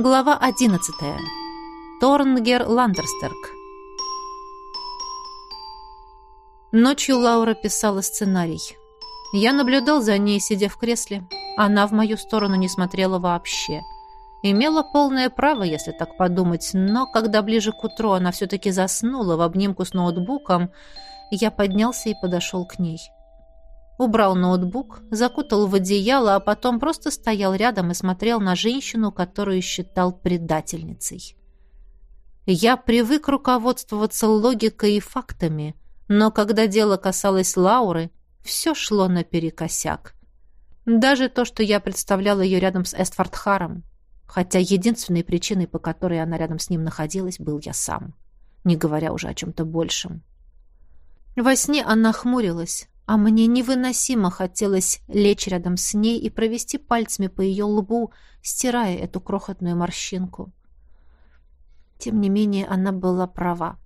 Глава 11. Торнгер Ландерстерк. Ночью Лаура писала сценарий. Я наблюдал за ней, сидя в кресле. Она в мою сторону не смотрела вообще. Имела полное право, если так подумать, но когда ближе к утру она все-таки заснула в обнимку с ноутбуком, я поднялся и подошел к ней. Убрал ноутбук, закутал в одеяло, а потом просто стоял рядом и смотрел на женщину, которую считал предательницей. Я привык руководствоваться логикой и фактами, но когда дело касалось Лауры, все шло наперекосяк. Даже то, что я представлял ее рядом с Эстфордхаром, хотя единственной причиной, по которой она рядом с ним находилась, был я сам, не говоря уже о чем-то большем. Во сне она хмурилась, а мне невыносимо хотелось лечь рядом с ней и провести пальцами по ее лбу, стирая эту крохотную морщинку. Тем не менее, она была права.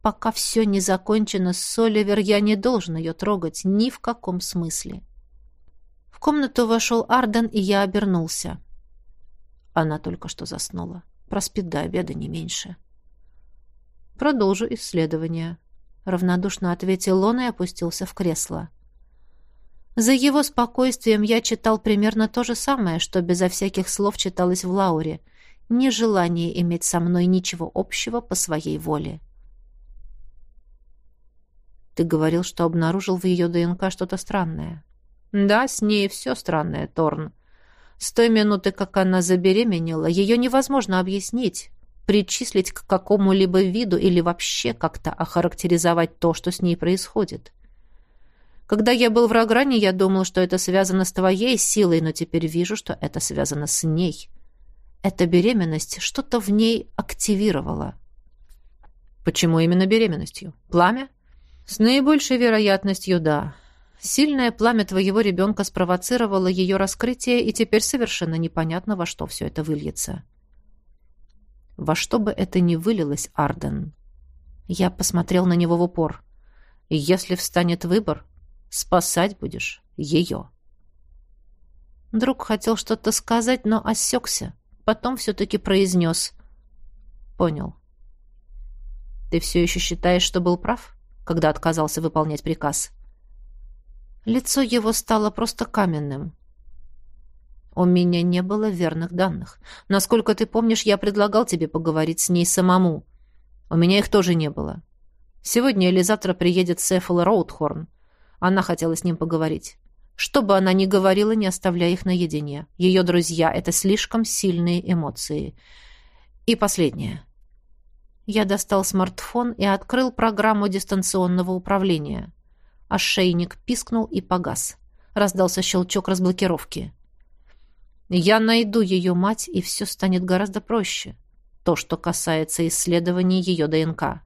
Пока все не закончено с Соливер, я не должен ее трогать ни в каком смысле. В комнату вошел Арден, и я обернулся. Она только что заснула. Проспит до обеда не меньше. Продолжу исследование равнодушно ответил он и опустился в кресло. За его спокойствием я читал примерно то же самое, что безо всяких слов читалось в Лауре. Нежелание иметь со мной ничего общего по своей воле. Ты говорил, что обнаружил в ее ДНК что-то странное. Да, с ней все странное, Торн. С той минуты, как она забеременела, ее невозможно объяснить причислить к какому-либо виду или вообще как-то охарактеризовать то, что с ней происходит. Когда я был в Рогране, я думал, что это связано с твоей силой, но теперь вижу, что это связано с ней. Эта беременность что-то в ней активировала. Почему именно беременностью? Пламя? С наибольшей вероятностью, да. Сильное пламя твоего ребенка спровоцировало ее раскрытие, и теперь совершенно непонятно, во что все это выльется. Во что бы это ни вылилось, Арден. Я посмотрел на него в упор. Если встанет выбор, спасать будешь ее. Друг хотел что-то сказать, но осекся. Потом все-таки произнес. Понял. Ты все еще считаешь, что был прав, когда отказался выполнять приказ? Лицо его стало просто каменным. У меня не было верных данных. Насколько ты помнишь, я предлагал тебе поговорить с ней самому. У меня их тоже не было. Сегодня или завтра приедет Сефала Роудхорн. Она хотела с ним поговорить. Что бы она ни говорила, не оставляя их наедине. Ее друзья — это слишком сильные эмоции. И последнее. Я достал смартфон и открыл программу дистанционного управления. Ошейник пискнул и погас. Раздался щелчок разблокировки. Я найду ее мать, и все станет гораздо проще. То, что касается исследований ее ДНК.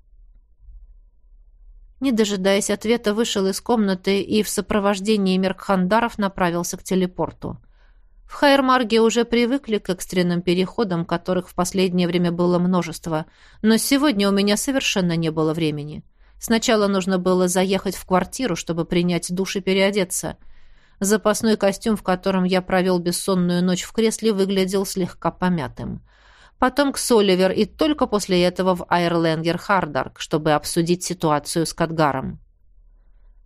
Не дожидаясь ответа, вышел из комнаты и в сопровождении Меркхандаров направился к телепорту. В Хайермарге уже привыкли к экстренным переходам, которых в последнее время было множество, но сегодня у меня совершенно не было времени. Сначала нужно было заехать в квартиру, чтобы принять душ и переодеться – Запасной костюм, в котором я провел бессонную ночь в кресле, выглядел слегка помятым. Потом к Соливер и только после этого в Айрленгер Хардарк, чтобы обсудить ситуацию с Кадгаром.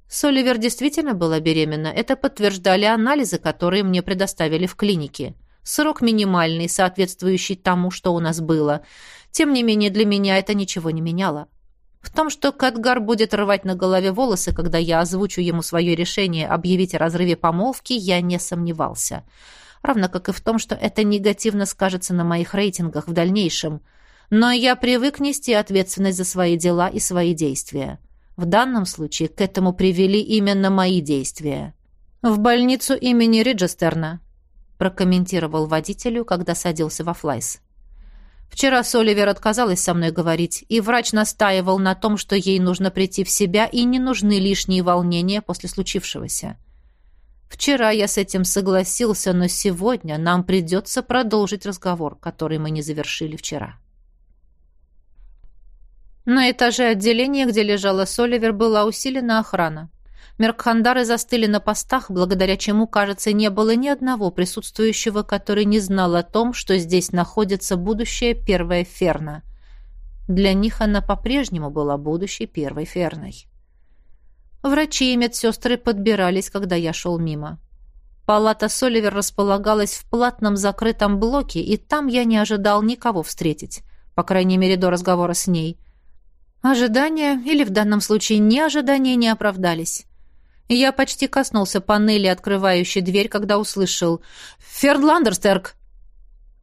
Соливер действительно была беременна. Это подтверждали анализы, которые мне предоставили в клинике. Срок минимальный, соответствующий тому, что у нас было. Тем не менее, для меня это ничего не меняло. В том, что Кадгар будет рвать на голове волосы, когда я озвучу ему свое решение объявить о разрыве помолвки, я не сомневался. Равно как и в том, что это негативно скажется на моих рейтингах в дальнейшем. Но я привык нести ответственность за свои дела и свои действия. В данном случае к этому привели именно мои действия. «В больницу имени Риджестерна», прокомментировал водителю, когда садился во флайс. Вчера Соливер отказалась со мной говорить, и врач настаивал на том, что ей нужно прийти в себя и не нужны лишние волнения после случившегося. Вчера я с этим согласился, но сегодня нам придется продолжить разговор, который мы не завершили вчера. На этаже отделения, где лежала Соливер, была усилена охрана. Меркхандары застыли на постах, благодаря чему, кажется, не было ни одного присутствующего, который не знал о том, что здесь находится будущая первая Ферна. Для них она по-прежнему была будущей первой Ферной. Врачи и медсестры подбирались, когда я шел мимо. Палата Соливер располагалась в платном закрытом блоке, и там я не ожидал никого встретить, по крайней мере, до разговора с ней. Ожидания, или в данном случае не ожидания, не оправдались. Я почти коснулся панели, открывающей дверь, когда услышал «Фердландерстерк!».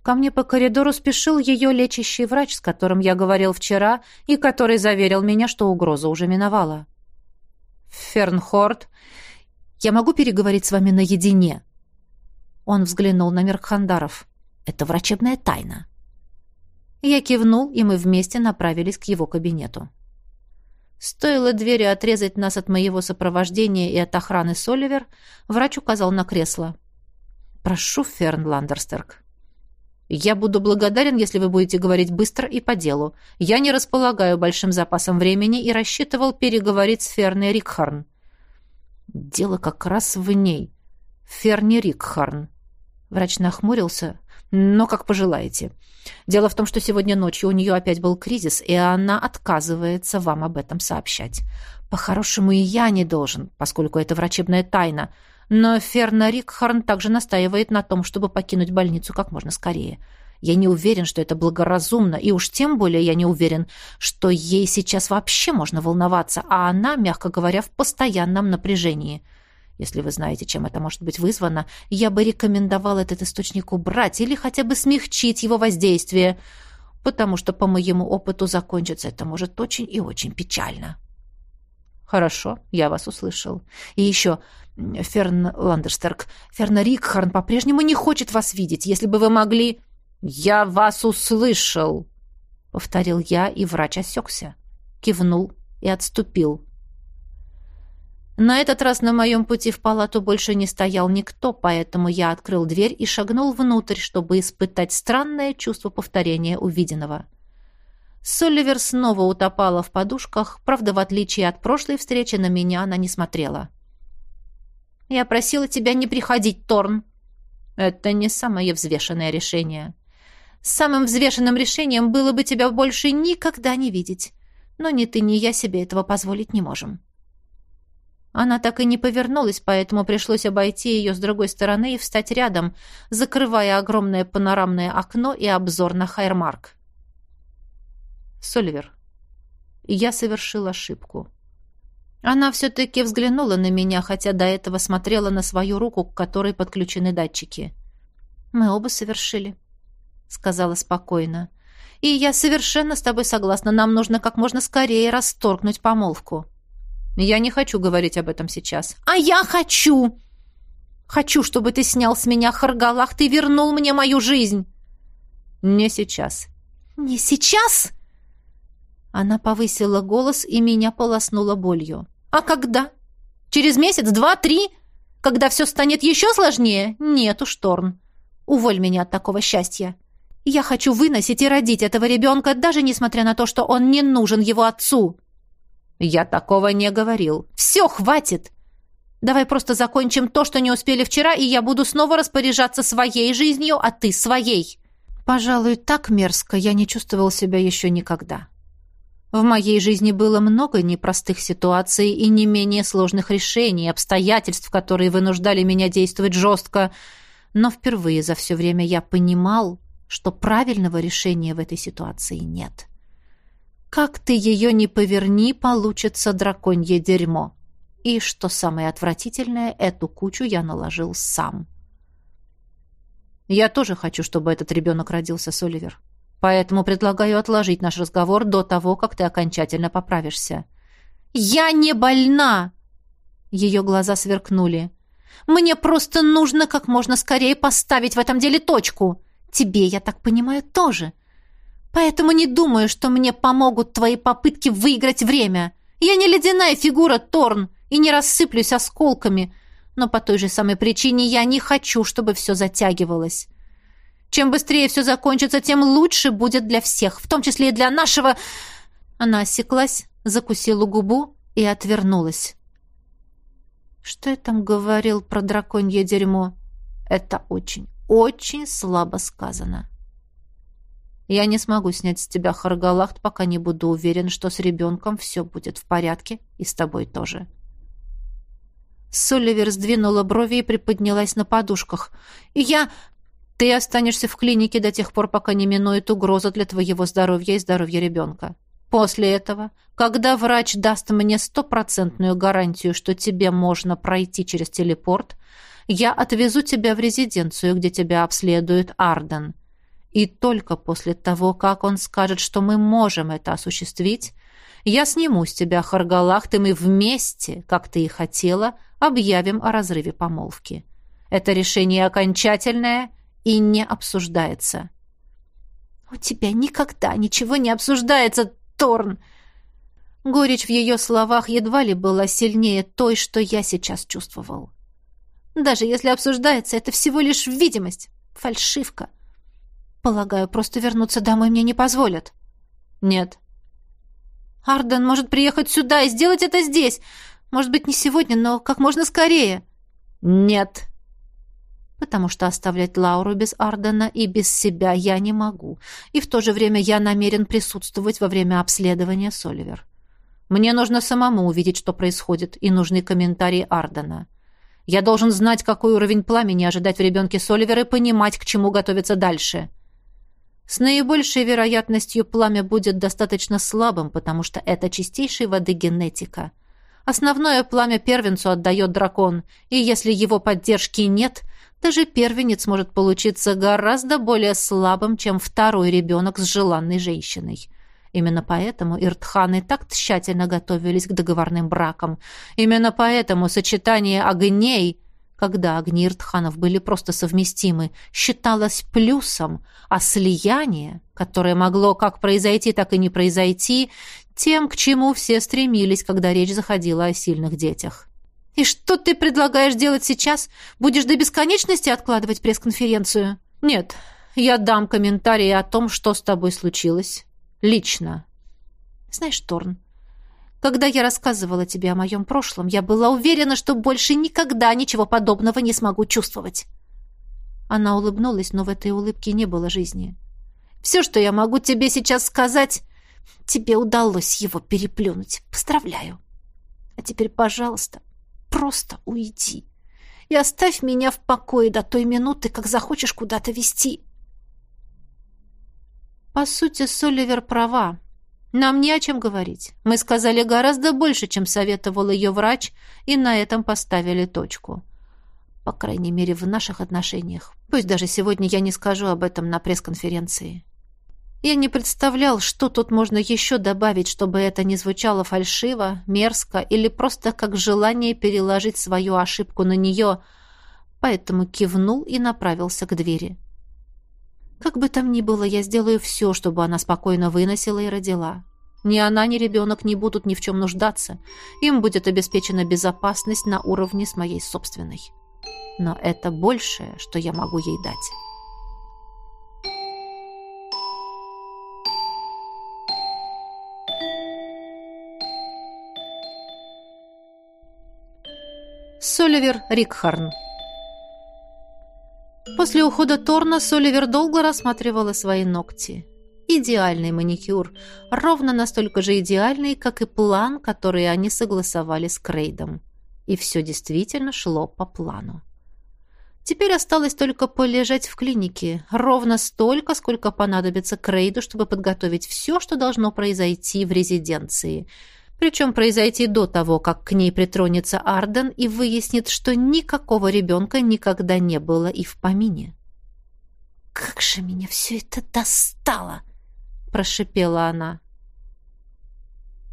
Ко мне по коридору спешил ее лечащий врач, с которым я говорил вчера, и который заверил меня, что угроза уже миновала. «Фернхорд, я могу переговорить с вами наедине?» Он взглянул на Меркхандаров. «Это врачебная тайна». Я кивнул, и мы вместе направились к его кабинету. Стоило двери отрезать нас от моего сопровождения и от охраны Соливер, врач указал на кресло. «Прошу, Ферн Ландерстерк». «Я буду благодарен, если вы будете говорить быстро и по делу. Я не располагаю большим запасом времени и рассчитывал переговорить с Ферной Рикхарн». Дело как раз в ней. Ферни Рикхарн. Врач нахмурился. Но как пожелаете. Дело в том, что сегодня ночью у нее опять был кризис, и она отказывается вам об этом сообщать. По-хорошему и я не должен, поскольку это врачебная тайна. Но Ферна Рикхарн также настаивает на том, чтобы покинуть больницу как можно скорее. Я не уверен, что это благоразумно, и уж тем более я не уверен, что ей сейчас вообще можно волноваться, а она, мягко говоря, в постоянном напряжении. Если вы знаете, чем это может быть вызвано, я бы рекомендовал этот источник убрать или хотя бы смягчить его воздействие, потому что, по моему опыту, закончиться это может очень и очень печально. Хорошо, я вас услышал. И еще, Ферн Ландерстерк, Ферна Рикхарн по-прежнему не хочет вас видеть. Если бы вы могли... «Я вас услышал!» — повторил я, и врач осекся, кивнул и отступил. На этот раз на моем пути в палату больше не стоял никто, поэтому я открыл дверь и шагнул внутрь, чтобы испытать странное чувство повторения увиденного. Соливер снова утопала в подушках, правда, в отличие от прошлой встречи, на меня она не смотрела. «Я просила тебя не приходить, Торн!» «Это не самое взвешенное решение», Самым взвешенным решением было бы тебя больше никогда не видеть. Но ни ты, ни я себе этого позволить не можем. Она так и не повернулась, поэтому пришлось обойти ее с другой стороны и встать рядом, закрывая огромное панорамное окно и обзор на Хайрмарк. Соливер, я совершил ошибку. Она все-таки взглянула на меня, хотя до этого смотрела на свою руку, к которой подключены датчики. Мы оба совершили сказала спокойно. И я совершенно с тобой согласна. Нам нужно как можно скорее расторгнуть помолвку. Я не хочу говорить об этом сейчас. А я хочу. Хочу, чтобы ты снял с меня харгалах, ты вернул мне мою жизнь. Не сейчас. Не сейчас? Она повысила голос и меня полоснула болью. А когда? Через месяц, два, три? Когда все станет еще сложнее? Нет уж, Торн. Уволь меня от такого счастья. Я хочу выносить и родить этого ребенка, даже несмотря на то, что он не нужен его отцу». «Я такого не говорил». «Все, хватит! Давай просто закончим то, что не успели вчера, и я буду снова распоряжаться своей жизнью, а ты своей». Пожалуй, так мерзко я не чувствовал себя еще никогда. В моей жизни было много непростых ситуаций и не менее сложных решений, обстоятельств, которые вынуждали меня действовать жестко, но впервые за все время я понимал, что правильного решения в этой ситуации нет. Как ты ее не поверни, получится драконье дерьмо. И, что самое отвратительное, эту кучу я наложил сам. Я тоже хочу, чтобы этот ребенок родился, Соливер. Поэтому предлагаю отложить наш разговор до того, как ты окончательно поправишься. «Я не больна!» Ее глаза сверкнули. «Мне просто нужно как можно скорее поставить в этом деле точку. Тебе, я так понимаю, тоже. Поэтому не думаю, что мне помогут твои попытки выиграть время. Я не ледяная фигура, Торн, и не рассыплюсь осколками. Но по той же самой причине я не хочу, чтобы все затягивалось. Чем быстрее все закончится, тем лучше будет для всех, в том числе и для нашего...» Она осеклась, закусила губу и отвернулась. Что я там говорил про драконье дерьмо? Это очень, очень слабо сказано. Я не смогу снять с тебя Харгалахт, пока не буду уверен, что с ребенком все будет в порядке, и с тобой тоже. Соливер сдвинула брови и приподнялась на подушках. «Я... Ты останешься в клинике до тех пор, пока не минует угроза для твоего здоровья и здоровья ребенка. После этого, когда врач даст мне стопроцентную гарантию, что тебе можно пройти через телепорт, я отвезу тебя в резиденцию, где тебя обследует Арден. И только после того, как он скажет, что мы можем это осуществить, я сниму с тебя Харгалахт, и мы вместе, как ты и хотела, объявим о разрыве помолвки. Это решение окончательное и не обсуждается. «У тебя никогда ничего не обсуждается, Торн!» Горечь в ее словах едва ли была сильнее той, что я сейчас чувствовал. «Даже если обсуждается, это всего лишь видимость, фальшивка. Полагаю, просто вернуться домой мне не позволят». «Нет». «Арден может приехать сюда и сделать это здесь. Может быть, не сегодня, но как можно скорее». «Нет», потому что оставлять Лауру без Ардена и без себя я не могу. И в то же время я намерен присутствовать во время обследования Соливер. Мне нужно самому увидеть, что происходит, и нужны комментарии Ардена. Я должен знать, какой уровень пламени ожидать в ребенке Соливер и понимать, к чему готовиться дальше. С наибольшей вероятностью пламя будет достаточно слабым, потому что это чистейшей воды генетика. Основное пламя первенцу отдает дракон, и если его поддержки нет – даже первенец может получиться гораздо более слабым, чем второй ребенок с желанной женщиной. Именно поэтому иртханы так тщательно готовились к договорным бракам. Именно поэтому сочетание огней, когда огни иртханов были просто совместимы, считалось плюсом, а слияние, которое могло как произойти, так и не произойти, тем, к чему все стремились, когда речь заходила о сильных детях. «И что ты предлагаешь делать сейчас? Будешь до бесконечности откладывать пресс-конференцию?» «Нет, я дам комментарии о том, что с тобой случилось. Лично». «Знаешь, Торн, когда я рассказывала тебе о моем прошлом, я была уверена, что больше никогда ничего подобного не смогу чувствовать». Она улыбнулась, но в этой улыбке не было жизни. «Все, что я могу тебе сейчас сказать, тебе удалось его переплюнуть. Поздравляю. А теперь, пожалуйста, Просто уйди. И оставь меня в покое до той минуты, как захочешь куда-то вести. По сути, Соливер права. Нам не о чем говорить. Мы сказали гораздо больше, чем советовал ее врач, и на этом поставили точку. По крайней мере, в наших отношениях. Пусть даже сегодня я не скажу об этом на пресс-конференции. Я не представлял, что тут можно еще добавить, чтобы это не звучало фальшиво, мерзко или просто как желание переложить свою ошибку на нее, поэтому кивнул и направился к двери. Как бы там ни было, я сделаю все, чтобы она спокойно выносила и родила. Ни она, ни ребенок не будут ни в чем нуждаться. Им будет обеспечена безопасность на уровне с моей собственной. Но это большее, что я могу ей дать». Соливер Рикхарн. После ухода Торна Соливер долго рассматривала свои ногти. Идеальный маникюр, ровно настолько же идеальный, как и план, который они согласовали с Крейдом. И все действительно шло по плану. Теперь осталось только полежать в клинике, ровно столько, сколько понадобится Крейду, чтобы подготовить все, что должно произойти в резиденции – причем произойти до того, как к ней притронется Арден и выяснит, что никакого ребенка никогда не было и в помине. «Как же меня все это достало!» — прошипела она.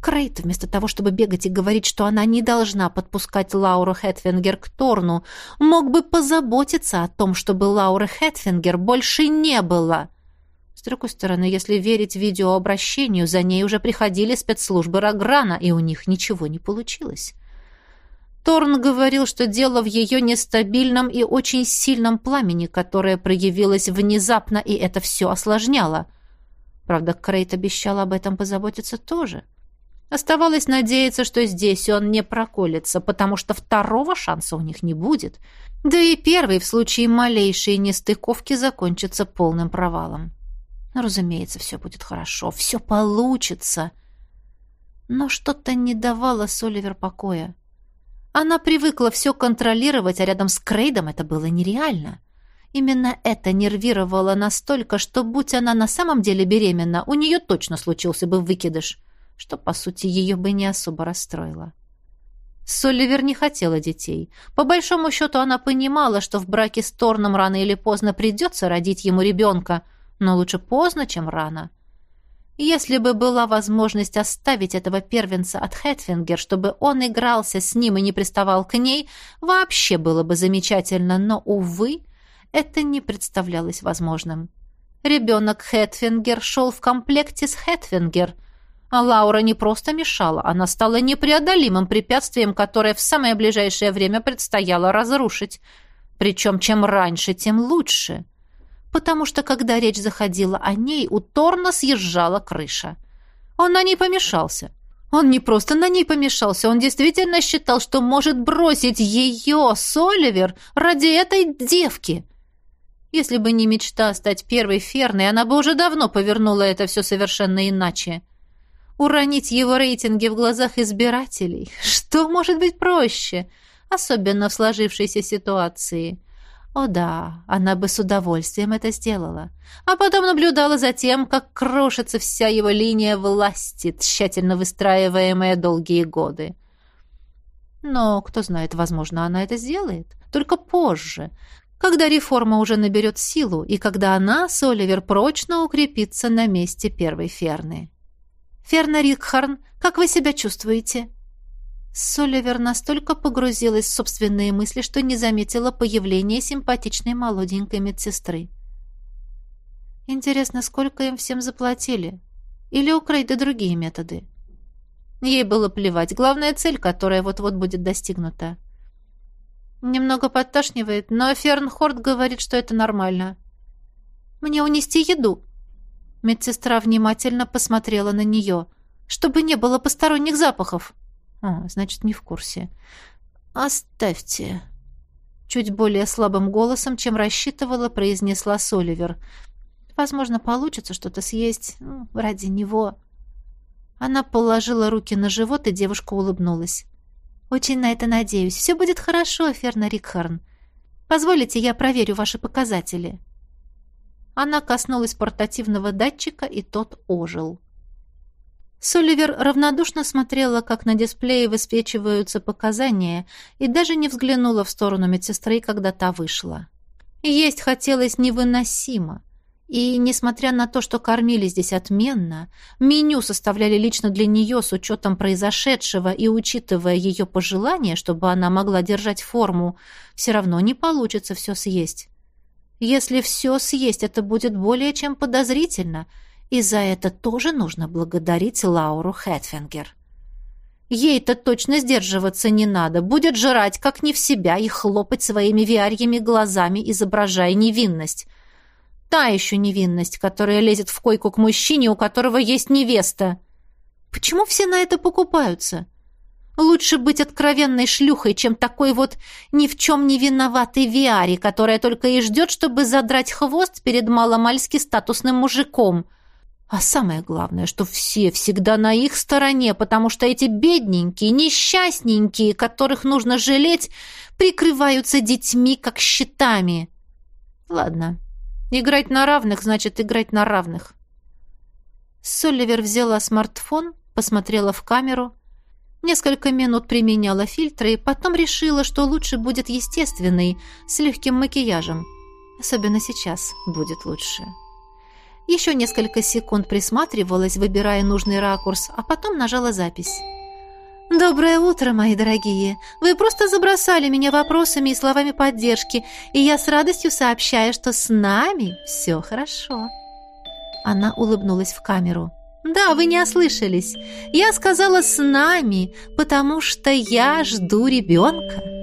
Крейт, вместо того, чтобы бегать и говорить, что она не должна подпускать Лауру Хэтфингер к Торну, мог бы позаботиться о том, чтобы Лауры Хэтфингер больше не было — с другой стороны, если верить видеообращению, за ней уже приходили спецслужбы Раграна, и у них ничего не получилось. Торн говорил, что дело в ее нестабильном и очень сильном пламени, которое проявилось внезапно, и это все осложняло. Правда, Крейт обещал об этом позаботиться тоже. Оставалось надеяться, что здесь он не проколется, потому что второго шанса у них не будет. Да и первый в случае малейшей нестыковки закончится полным провалом. Разумеется, все будет хорошо, все получится. Но что-то не давало Соливер покоя. Она привыкла все контролировать, а рядом с Крейдом это было нереально. Именно это нервировало настолько, что, будь она на самом деле беременна, у нее точно случился бы выкидыш — что, по сути, ее бы не особо расстроило. Соливер не хотела детей. По большому счету она понимала, что в браке с Торном рано или поздно придется родить ему ребенка, но лучше поздно, чем рано. Если бы была возможность оставить этого первенца от Хэтфингер, чтобы он игрался с ним и не приставал к ней, вообще было бы замечательно, но, увы, это не представлялось возможным. Ребенок Хэтфингер шел в комплекте с Хэтфингер — а Лаура не просто мешала, она стала непреодолимым препятствием, которое в самое ближайшее время предстояло разрушить. Причем чем раньше, тем лучше. Потому что, когда речь заходила о ней, у Торна съезжала крыша. Он на ней помешался. Он не просто на ней помешался, он действительно считал, что может бросить ее, Соливер, ради этой девки. Если бы не мечта стать первой Ферной, она бы уже давно повернула это все совершенно иначе. Уронить его рейтинги в глазах избирателей? Что может быть проще? Особенно в сложившейся ситуации. О да, она бы с удовольствием это сделала. А потом наблюдала за тем, как крошится вся его линия власти, тщательно выстраиваемая долгие годы. Но, кто знает, возможно, она это сделает. Только позже, когда реформа уже наберет силу и когда она, Соливер, прочно укрепится на месте первой ферны. «Ферна Рикхарн, как вы себя чувствуете?» Соливер настолько погрузилась в собственные мысли, что не заметила появления симпатичной молоденькой медсестры. «Интересно, сколько им всем заплатили? Или у Крейда другие методы?» Ей было плевать. Главная цель, которая вот-вот будет достигнута. Немного подташнивает, но Фернхорд говорит, что это нормально. «Мне унести еду», Медсестра внимательно посмотрела на нее. «Чтобы не было посторонних запахов». «А, значит, не в курсе». «Оставьте». Чуть более слабым голосом, чем рассчитывала, произнесла Соливер. «Возможно, получится что-то съесть ну, ради него». Она положила руки на живот, и девушка улыбнулась. «Очень на это надеюсь. Все будет хорошо, Ферна Рикхарн. Позволите, я проверю ваши показатели». Она коснулась портативного датчика, и тот ожил. Соливер равнодушно смотрела, как на дисплее высвечиваются показания, и даже не взглянула в сторону медсестры, когда та вышла. Есть хотелось невыносимо. И, несмотря на то, что кормили здесь отменно, меню составляли лично для нее с учетом произошедшего и учитывая ее пожелания, чтобы она могла держать форму, все равно не получится все съесть. Если все съесть, это будет более чем подозрительно, и за это тоже нужно благодарить Лауру Хэтфингер. Ей-то точно сдерживаться не надо, будет жрать как не в себя и хлопать своими виарьями глазами, изображая невинность. Та еще невинность, которая лезет в койку к мужчине, у которого есть невеста. Почему все на это покупаются? Лучше быть откровенной шлюхой, чем такой вот ни в чем не виноватой Виари, которая только и ждет, чтобы задрать хвост перед маломальски статусным мужиком. А самое главное, что все всегда на их стороне, потому что эти бедненькие, несчастненькие, которых нужно жалеть, прикрываются детьми, как щитами. Ладно, играть на равных значит играть на равных. Соливер взяла смартфон, посмотрела в камеру — Несколько минут применяла фильтры, потом решила, что лучше будет естественный, с легким макияжем. Особенно сейчас будет лучше. Еще несколько секунд присматривалась, выбирая нужный ракурс, а потом нажала запись. «Доброе утро, мои дорогие! Вы просто забросали меня вопросами и словами поддержки, и я с радостью сообщаю, что с нами все хорошо». Она улыбнулась в камеру. «Да, вы не ослышались. Я сказала «с нами», потому что я жду ребенка».